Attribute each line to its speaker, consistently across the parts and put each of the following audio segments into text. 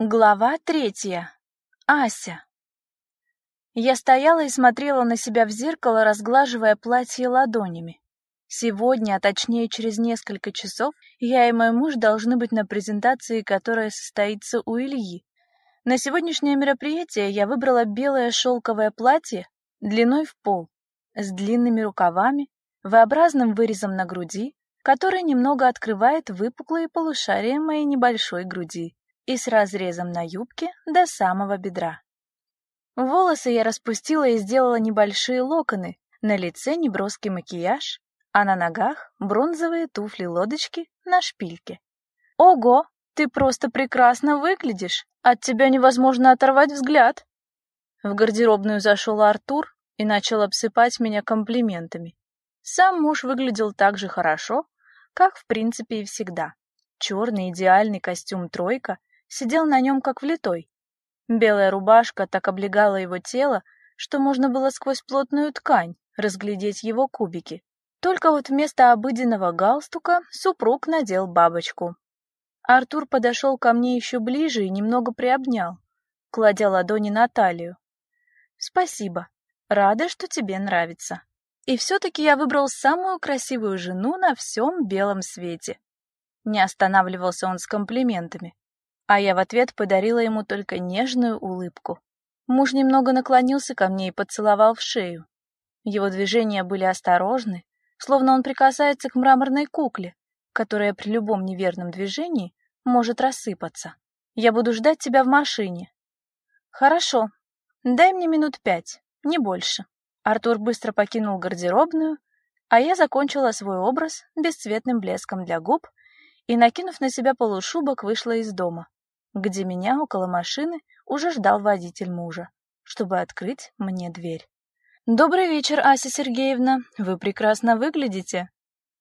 Speaker 1: Глава третья. Ася. Я стояла и смотрела на себя в зеркало, разглаживая платье ладонями. Сегодня, а точнее через несколько часов, я и мой муж должны быть на презентации, которая состоится у Ильи. На сегодняшнее мероприятие я выбрала белое шелковое платье длиной в пол, с длинными рукавами, V-образным вырезом на груди, который немного открывает выпуклые полушария моей небольшой груди и с разрезом на юбке до самого бедра. Волосы я распустила и сделала небольшие локоны, на лице неброский макияж, а на ногах бронзовые туфли-лодочки на шпильке. Ого, ты просто прекрасно выглядишь. От тебя невозможно оторвать взгляд. В гардеробную зашел Артур и начал обсыпать меня комплиментами. Сам муж выглядел так же хорошо, как в принципе и всегда. Черный идеальный костюм тройка сидел на нем как влитой. Белая рубашка так облегала его тело, что можно было сквозь плотную ткань разглядеть его кубики. Только вот вместо обыденного галстука супруг надел бабочку. Артур подошел ко мне еще ближе и немного приобнял, кладя ладони на талию. «Спасибо. Рада, что тебе нравится. И все-таки я выбрал самую красивую жену на всем белом свете». Не останавливался он с комплиментами а я в ответ подарила ему только нежную улыбку. Муж немного наклонился ко мне и поцеловал в шею. Его движения были осторожны, словно он прикасается к мраморной кукле, которая при любом неверном движении может рассыпаться. Я буду ждать тебя в машине. Хорошо. Дай мне минут пять, не больше. Артур быстро покинул гардеробную, а я закончила свой образ бесцветным блеском для губ и, накинув на себя полушубок, вышла из дома где меня около машины уже ждал водитель мужа, чтобы открыть мне дверь. Добрый вечер, Ася Сергеевна. Вы прекрасно выглядите.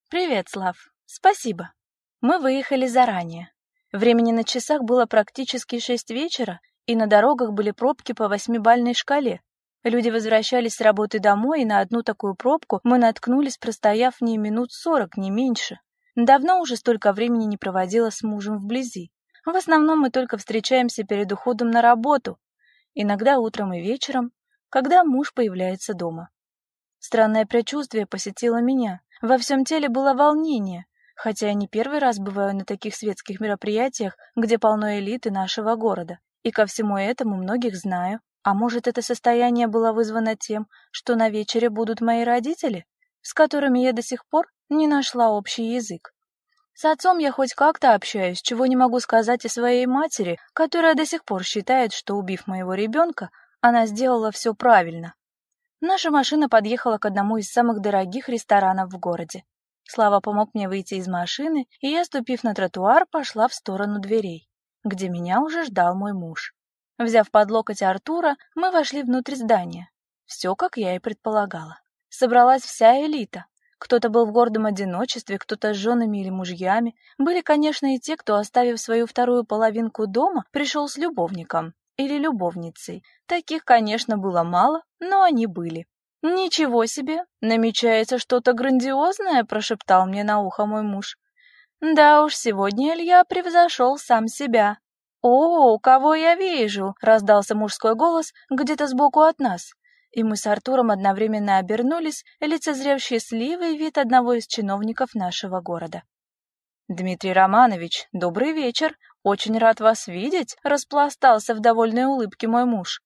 Speaker 1: Привет, Слав. Спасибо. Мы выехали заранее. Времени на часах было практически шесть вечера, и на дорогах были пробки по восьмибальной шкале. Люди возвращались с работы домой, и на одну такую пробку мы наткнулись, простояв в ней минут сорок, не меньше. Давно уже столько времени не проводила с мужем вблизи. В основном мы только встречаемся перед уходом на работу, иногда утром и вечером, когда муж появляется дома. Странное предчувствие посетило меня. Во всем теле было волнение, хотя я не первый раз бываю на таких светских мероприятиях, где полно элиты нашего города. И ко всему этому многих знаю. А может, это состояние было вызвано тем, что на вечере будут мои родители, с которыми я до сих пор не нашла общий язык. С отцом я хоть как-то общаюсь, чего не могу сказать о своей матери, которая до сих пор считает, что убив моего ребенка, она сделала все правильно. Наша машина подъехала к одному из самых дорогих ресторанов в городе. Слава помог мне выйти из машины, и я, ступив на тротуар, пошла в сторону дверей, где меня уже ждал мой муж. Взяв под локоть Артура, мы вошли внутрь здания. Все, как я и предполагала. Собралась вся элита, кто-то был в гордом одиночестве, кто-то с женами или мужьями. Были, конечно, и те, кто, оставив свою вторую половинку дома, пришел с любовником или любовницей. Таких, конечно, было мало, но они были. «Ничего себе! Намечается что-то грандиозное!» — прошептал мне на ухо мой муж. «Да уж, сегодня Илья превзошел сам себя». «О, кого я вижу!» — раздался мужской голос где-то сбоку от нас и мы с Артуром одновременно обернулись, лицезрев счастливый вид одного из чиновников нашего города. «Дмитрий Романович, добрый вечер. Очень рад вас видеть», — распластался в довольной улыбке мой муж.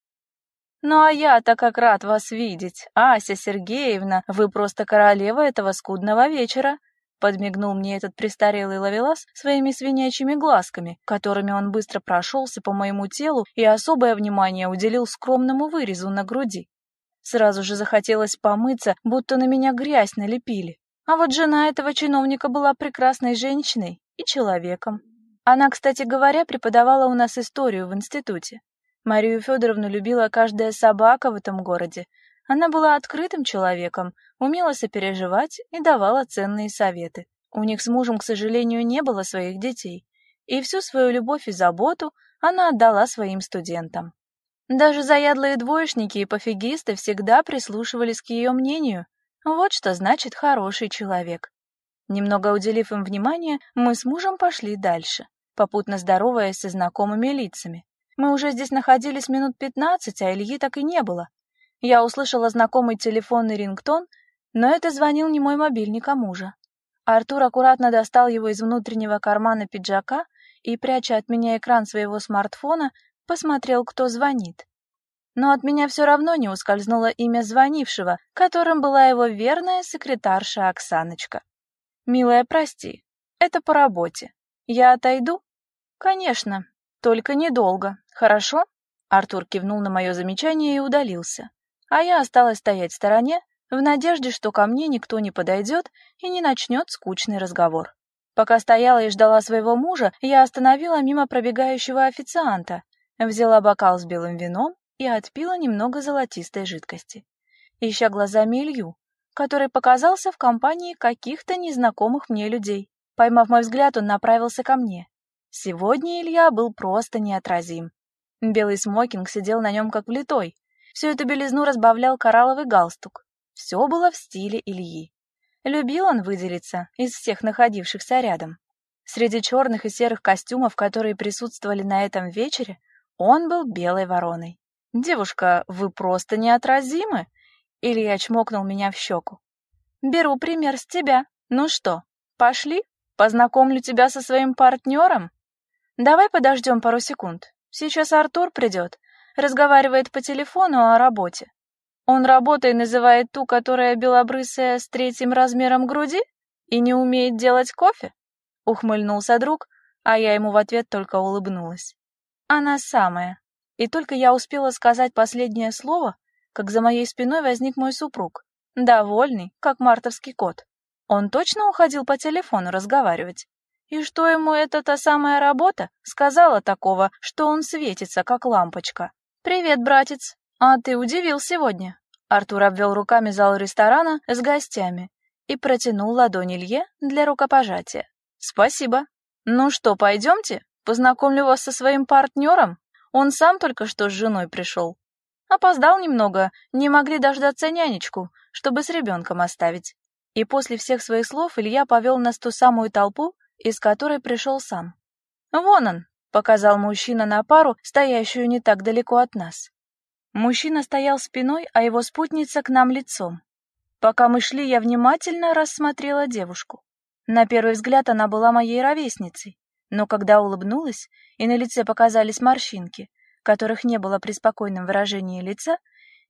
Speaker 1: «Ну а я-то как рад вас видеть. Ася Сергеевна, вы просто королева этого скудного вечера», — подмигнул мне этот престарелый ловелас своими свинячьими глазками, которыми он быстро прошелся по моему телу и особое внимание уделил скромному вырезу на груди. Сразу же захотелось помыться, будто на меня грязь налепили. А вот жена этого чиновника была прекрасной женщиной и человеком. Она, кстати говоря, преподавала у нас историю в институте. Марию Федоровну любила каждая собака в этом городе. Она была открытым человеком, умела сопереживать и давала ценные советы. У них с мужем, к сожалению, не было своих детей, и всю свою любовь и заботу она отдала своим студентам. Даже заядлые двоечники и пофигисты всегда прислушивались к ее мнению. Вот что значит хороший человек. Немного уделив им внимания, мы с мужем пошли дальше. попутно здороваясь со знакомыми лицами. Мы уже здесь находились минут пятнадцать, а Ильи так и не было. Я услышала знакомый телефонный рингтон, но это звонил не мой мобильник, а мужа. Артур аккуратно достал его из внутреннего кармана пиджака и, пряча от меня экран своего смартфона, посмотрел, кто звонит. Но от меня все равно не ускользнуло имя звонившего, которым была его верная секретарша Оксаночка. «Милая, прости, это по работе. Я отойду?» «Конечно, только недолго, хорошо?» Артур кивнул на мое замечание и удалился. А я осталась стоять в стороне, в надежде, что ко мне никто не подойдет и не начнет скучный разговор. Пока стояла и ждала своего мужа, я остановила мимо пробегающего официанта, взяла бокал с белым вином и отпила немного золотистой жидкости. Ища глазами Илью, который показался в компании каких-то незнакомых мне людей. Поймав мой взгляд, он направился ко мне. Сегодня Илья был просто неотразим. Белый смокинг сидел на нем как влитой. Всю эту белизну разбавлял коралловый галстук. Все было в стиле Ильи. Любил он выделиться из всех находившихся рядом. Среди черных и серых костюмов, которые присутствовали на этом вечере, он был белой вороной. «Девушка, вы просто неотразимы!» Илья чмокнул меня в щеку. «Беру пример с тебя. Ну что, пошли? Познакомлю тебя со своим партнером? Давай подождем пару секунд. Сейчас Артур придет. Разговаривает по телефону о работе. Он работой называет ту, которая белобрысая с третьим размером груди и не умеет делать кофе? Ухмыльнулся друг, а я ему в ответ только улыбнулась. Она самая. И только я успела сказать последнее слово, как за моей спиной возник мой супруг, довольный, как мартовский кот. Он точно уходил по телефону разговаривать. И что ему эта та самая работа сказала такого, что он светится, как лампочка? «Привет, братец. А ты удивил сегодня?» Артур обвел руками зал ресторана с гостями и протянул ладонь Илье для рукопожатия. «Спасибо. Ну что, пойдемте? Познакомлю вас со своим партнером. Он сам только что с женой пришел. Опоздал немного, не могли дождаться нянечку, чтобы с ребенком оставить». И после всех своих слов Илья повел нас ту самую толпу, из которой пришел сам. «Вон он, показал мужчина на пару, стоящую не так далеко от нас. Мужчина стоял спиной, а его спутница к нам лицом. Пока мы шли, я внимательно рассмотрела девушку. На первый взгляд она была моей ровесницей, но когда улыбнулась, и на лице показались морщинки, которых не было при спокойном выражении лица,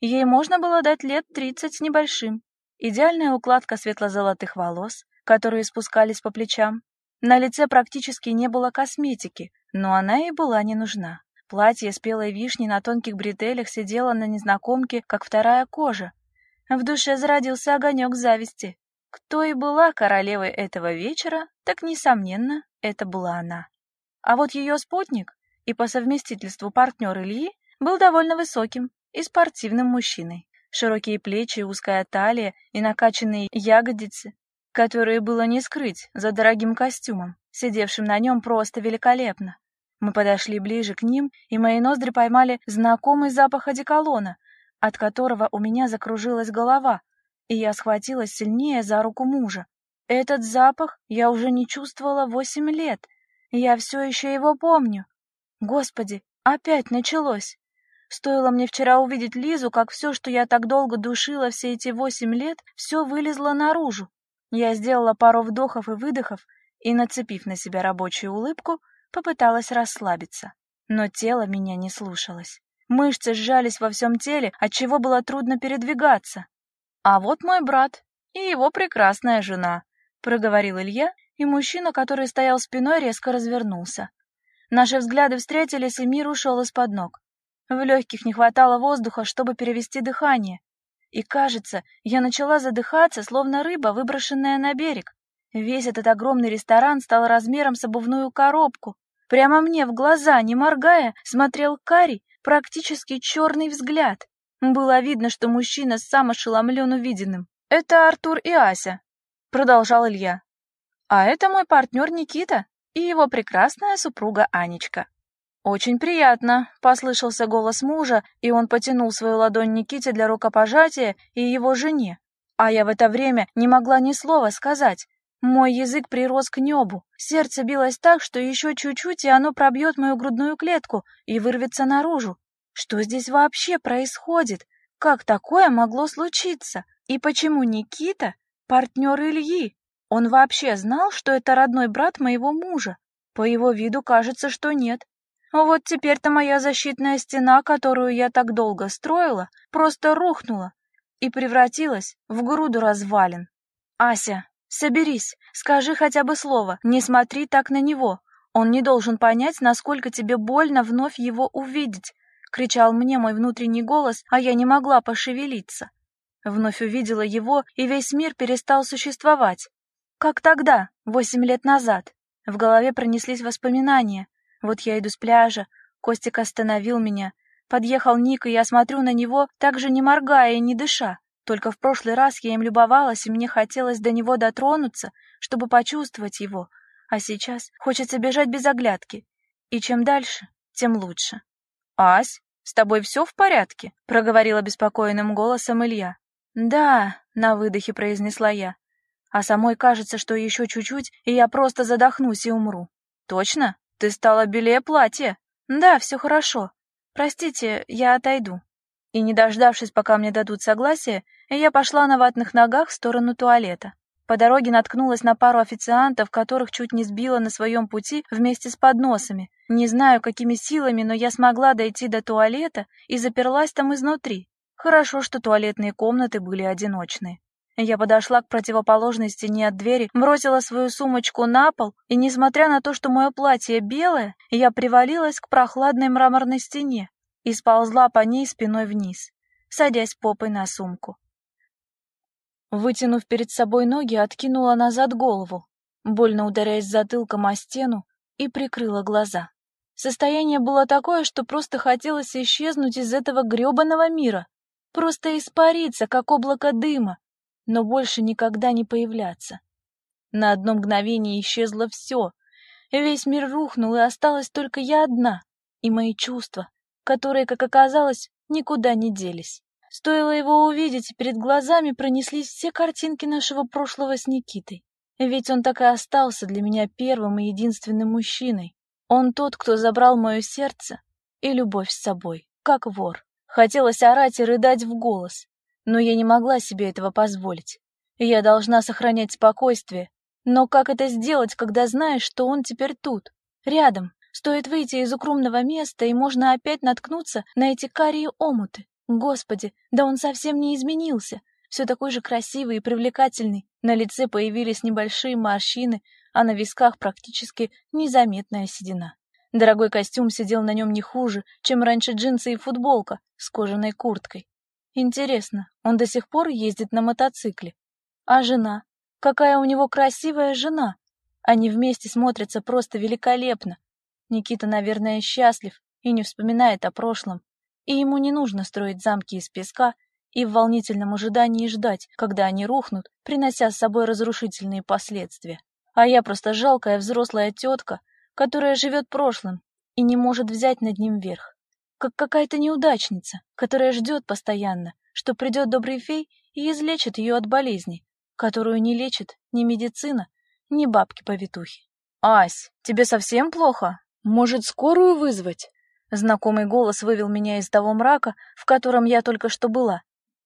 Speaker 1: ей можно было дать лет тридцать с небольшим. Идеальная укладка светло-золотых волос, которые спускались по плечам. На лице практически не было косметики, но она ей была не нужна. Платье спелой вишни на тонких бретелях сидело на незнакомке, как вторая кожа. В душе зародился огонек зависти. Кто и была королевой этого вечера, так, несомненно, это была она. А вот ее спутник, и по совместительству партнер Ильи, был довольно высоким и спортивным мужчиной. Широкие плечи, узкая талия и накачанные ягодицы, которые было не скрыть за дорогим костюмом, сидевшим на нем просто великолепно. Мы подошли ближе к ним, и мои ноздри поймали знакомый запах одеколона, от которого у меня закружилась голова, и я схватилась сильнее за руку мужа. Этот запах я уже не чувствовала восемь лет, я все еще его помню. Господи, опять началось. Стоило мне вчера увидеть Лизу, как все, что я так долго душила все эти восемь лет, все вылезло наружу. Я сделала пару вдохов и выдохов и, нацепив на себя рабочую улыбку, попыталась расслабиться, но тело меня не слушалось. Мышцы сжались во всем теле, отчего было трудно передвигаться. А вот мой брат и его прекрасная жена, проговорил Илья, и мужчина, который стоял спиной, резко развернулся. Наши взгляды встретились, и мир ушел из-под ног. В легких не хватало воздуха, чтобы перевести дыхание. И, кажется, я начала задыхаться, словно рыба, выброшенная на берег. Весь этот огромный ресторан стал размером с обувную коробку. Прямо мне в глаза, не моргая, смотрел Кари, практически черный взгляд. Было видно, что мужчина сам ошеломлен увиденным. «Это Артур и Ася», — продолжал Илья. «А это мой партнер Никита и его прекрасная супруга Анечка». «Очень приятно», — послышался голос мужа, и он потянул свою ладонь Никите для рукопожатия и его жене. А я в это время не могла ни слова сказать, Мой язык прирос к небу, сердце билось так, что еще чуть-чуть, и оно пробьет мою грудную клетку и вырвется наружу. Что здесь вообще происходит? Как такое могло случиться? И почему Никита — партнер Ильи? Он вообще знал, что это родной брат моего мужа? По его виду кажется, что нет. Вот теперь-то моя защитная стена, которую я так долго строила, просто рухнула и превратилась в груду развалин. Ася, соберись, скажи хотя бы слово, не смотри так на него. Он не должен понять, насколько тебе больно вновь его увидеть, кричал мне мой внутренний голос, а я не могла пошевелиться. Вновь увидела его, и весь мир перестал существовать. Как тогда, восемь лет назад. В голове пронеслись воспоминания. Вот я иду с пляжа, Костик остановил меня. Подъехал Ник, и я смотрю на него, также не моргая и не дыша. Только в прошлый раз я им любовалась, и мне хотелось до него дотронуться, чтобы почувствовать его. А сейчас хочется бежать без оглядки. И чем дальше, тем лучше. «Ась, с тобой все в порядке?» — проговорила беспокойным голосом Илья. «Да», — на выдохе произнесла я. А самой кажется, что еще чуть-чуть, и я просто задохнусь и умру. «Точно? Ты стала белее платья?» «Да, все хорошо. Простите, я отойду». И не дождавшись, пока мне дадут согласие, я пошла на ватных ногах в сторону туалета. По дороге наткнулась на пару официантов, которых чуть не сбила на своем пути вместе с подносами. Не знаю, какими силами, но я смогла дойти до туалета и заперлась там изнутри. Хорошо, что туалетные комнаты были одиночные. Я подошла к противоположной стене от двери, бросила свою сумочку на пол, и, несмотря на то, что мое платье белое, я привалилась к прохладной мраморной стене и сползла по ней спиной вниз, садясь попой на сумку. Вытянув перед собой ноги, откинула назад голову, больно ударяясь затылком о стену, и прикрыла глаза. Состояние было такое, что просто хотелось исчезнуть из этого грёбаного мира, просто испариться, как облако дыма, но больше никогда не появляться. На одно мгновение исчезло все, весь мир рухнул, и осталась только я одна, и мои чувства, которые, как оказалось, никуда не делись. Стоило его увидеть, перед глазами пронеслись все картинки нашего прошлого с Никитой. Ведь он так и остался для меня первым и единственным мужчиной. Он тот, кто забрал мое сердце и любовь с собой, как вор. Хотелось орать и рыдать в голос, но я не могла себе этого позволить. Я должна сохранять спокойствие. Но как это сделать, когда знаешь, что он теперь тут, рядом? Стоит выйти из укромного места, и можно опять наткнуться на эти карие омуты. Господи, да он совсем не изменился. Все такой же красивый и привлекательный. На лице появились небольшие морщины, а на висках практически незаметная седина. Дорогой костюм сидел на нем не хуже, чем раньше джинсы и футболка с кожаной курткой. Интересно, он до сих пор ездит на мотоцикле? А жена? Какая у него красивая жена! Они вместе смотрятся просто великолепно. Никита, наверное, счастлив и не вспоминает о прошлом и ему не нужно строить замки из песка и в волнительном ожидании ждать, когда они рухнут, принося с собой разрушительные последствия. А я просто жалкая взрослая тетка, которая живет прошлым и не может взять над ним верх. Как какая-то неудачница, которая ждет постоянно, что придет добрый фей и излечит ее от болезни, которую не лечит ни медицина, ни бабки-повитухи. «Ась, тебе совсем плохо? Может, скорую вызвать?» Знакомый голос вывел меня из того мрака, в котором я только что была.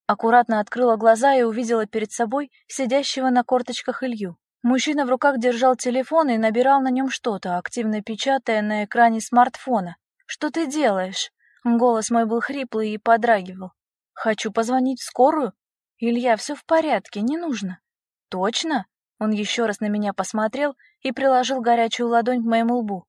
Speaker 1: Аккуратно открыла глаза и увидела перед собой сидящего на корточках Илью. Мужчина в руках держал телефон и набирал на нем что-то, активно печатая на экране смартфона. «Что ты делаешь?» Голос мой был хриплый и подрагивал. «Хочу позвонить в скорую?» «Илья, все в порядке, не нужно». «Точно?» Он еще раз на меня посмотрел и приложил горячую ладонь к моему лбу.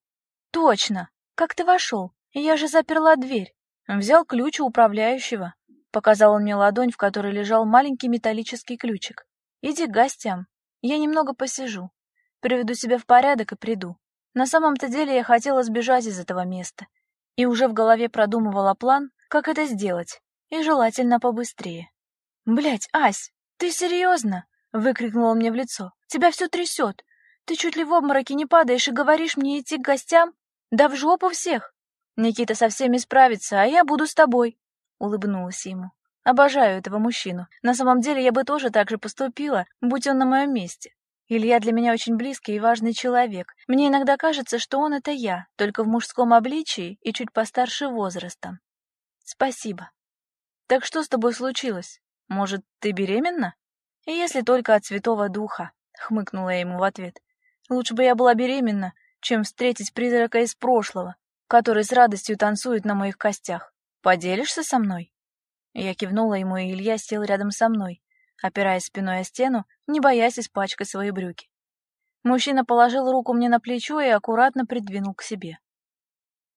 Speaker 1: «Точно! Как ты вошел? Я же заперла дверь. Взял ключ у управляющего. Показал он мне ладонь, в которой лежал маленький металлический ключик. Иди к гостям. Я немного посижу. Приведу себя в порядок и приду. На самом-то деле я хотела сбежать из этого места. И уже в голове продумывала план, как это сделать. И желательно побыстрее. Блять, Ась, ты серьезно? Выкрикнула мне в лицо. Тебя все трясет. Ты чуть ли в обмороке не падаешь и говоришь мне идти к гостям? Да в жопу всех! Никита со всеми справится, а я буду с тобой, улыбнулась ему. Обожаю этого мужчину. На самом деле я бы тоже так же поступила, будь он на моем месте. Илья для меня очень близкий и важный человек. Мне иногда кажется, что он — это я, только в мужском обличии и чуть постарше возрастом. Спасибо. Так что с тобой случилось? Может, ты беременна? Если только от Святого Духа, — хмыкнула я ему в ответ. Лучше бы я была беременна, чем встретить призрака из прошлого, который с радостью танцует на моих костях. Поделишься со мной? Я кивнула ему, и Илья сел рядом со мной, опираясь спиной о стену, не боясь испачкать свои брюки. Мужчина положил руку мне на плечо и аккуратно придвинул к себе.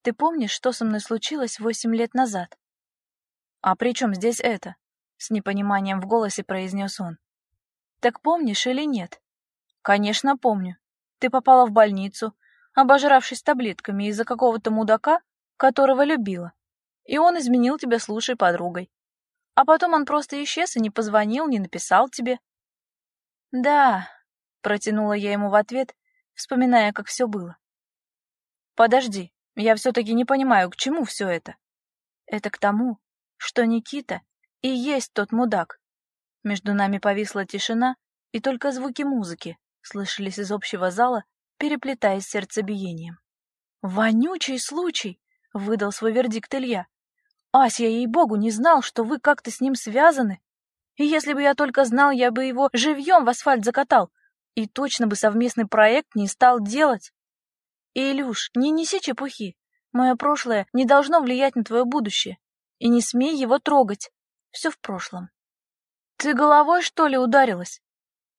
Speaker 1: «Ты помнишь, что со мной случилось восемь лет назад?» «А при чем здесь это?» — с непониманием в голосе произнес он. «Так помнишь или нет?» «Конечно, помню. Ты попала в больницу, обожравшись таблетками из-за какого-то мудака, которого любила. И он изменил тебя с лучшей подругой. А потом он просто исчез и не позвонил, не написал тебе. Да, протянула я ему в ответ, вспоминая, как все было. Подожди, я все-таки не понимаю, к чему все это. Это к тому, что Никита и есть тот мудак. Между нами повисла тишина, и только звуки музыки слышались из общего зала, переплетаясь сердцебиением. «Вонючий случай!» — выдал свой вердикт Илья. «Ась, я ей-богу не знал, что вы как-то с ним связаны. И если бы я только знал, я бы его живьем в асфальт закатал, и точно бы совместный проект не стал делать. Илюш, не неси чепухи. Мое прошлое не должно влиять на твое будущее. И не смей его трогать. Все в прошлом. Ты головой, что ли, ударилась?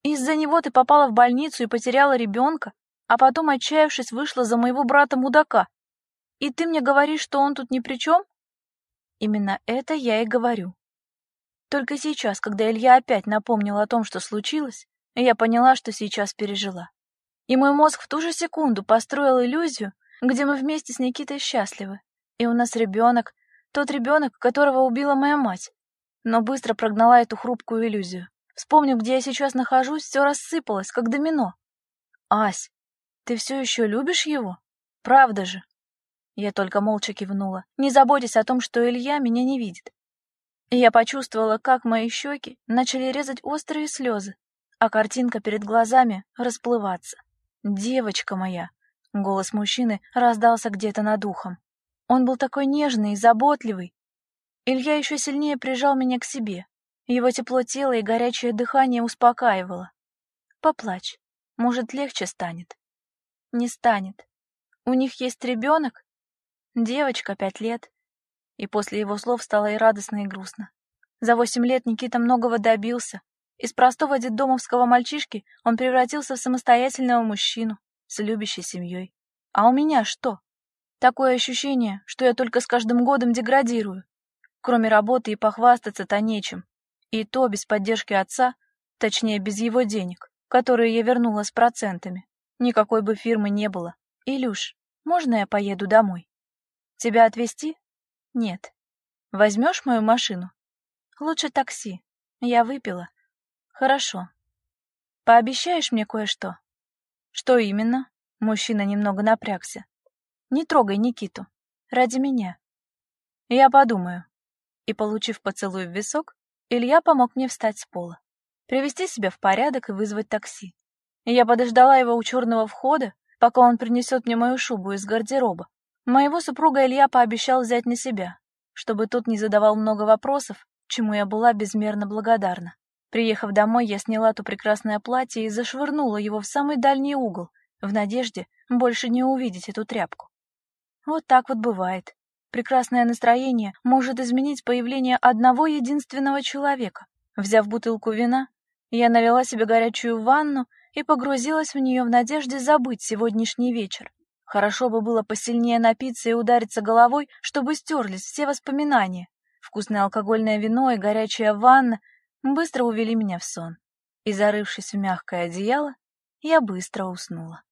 Speaker 1: Из-за него ты попала в больницу и потеряла ребенка, а потом, отчаявшись, вышла за моего брата-мудака. И ты мне говоришь, что он тут ни при чем? Именно это я и говорю. Только сейчас, когда Илья опять напомнил о том, что случилось, я поняла, что сейчас пережила. И мой мозг в ту же секунду построил иллюзию, где мы вместе с Никитой счастливы. И у нас ребенок, тот ребенок, которого убила моя мать. Но быстро прогнала эту хрупкую иллюзию. Вспомнив, где я сейчас нахожусь, все рассыпалось, как домино. «Ась, ты все еще любишь его? Правда же?» Я только молча кивнула, не заботясь о том, что Илья меня не видит. Я почувствовала, как мои щеки начали резать острые слезы, а картинка перед глазами расплываться. «Девочка моя!» — голос мужчины раздался где-то над ухом. Он был такой нежный и заботливый. Илья еще сильнее прижал меня к себе. Его тепло тела и горячее дыхание успокаивало. «Поплачь, может, легче станет». «Не станет. У них есть ребенок?» «Девочка, пять лет. И после его слов стало и радостно, и грустно. За восемь лет Никита многого добился. Из простого детдомовского мальчишки он превратился в самостоятельного мужчину с любящей семьей. А у меня что? Такое ощущение, что я только с каждым годом деградирую. Кроме работы и похвастаться-то нечем. И то без поддержки отца, точнее, без его денег, которые я вернула с процентами. Никакой бы фирмы не было. Илюш, можно я поеду домой? Тебя отвезти? Нет. Возьмешь мою машину? Лучше такси. Я выпила. Хорошо. Пообещаешь мне кое-что? Что именно? Мужчина немного напрягся. Не трогай Никиту. Ради меня. Я подумаю. И, получив поцелуй в висок, Илья помог мне встать с пола, привести себя в порядок и вызвать такси. Я подождала его у черного входа, пока он принесет мне мою шубу из гардероба, Моего супруга Илья пообещал взять на себя, чтобы тот не задавал много вопросов, чему я была безмерно благодарна. Приехав домой, я сняла то прекрасное платье и зашвырнула его в самый дальний угол, в надежде больше не увидеть эту тряпку. Вот так вот бывает. Прекрасное настроение может изменить появление одного единственного человека. Взяв бутылку вина, я налила себе горячую ванну и погрузилась в нее в надежде забыть сегодняшний вечер. Хорошо бы было посильнее напиться и удариться головой, чтобы стерлись все воспоминания. Вкусное алкогольное вино и горячая ванна быстро увели меня в сон. И, зарывшись в мягкое одеяло, я быстро уснула.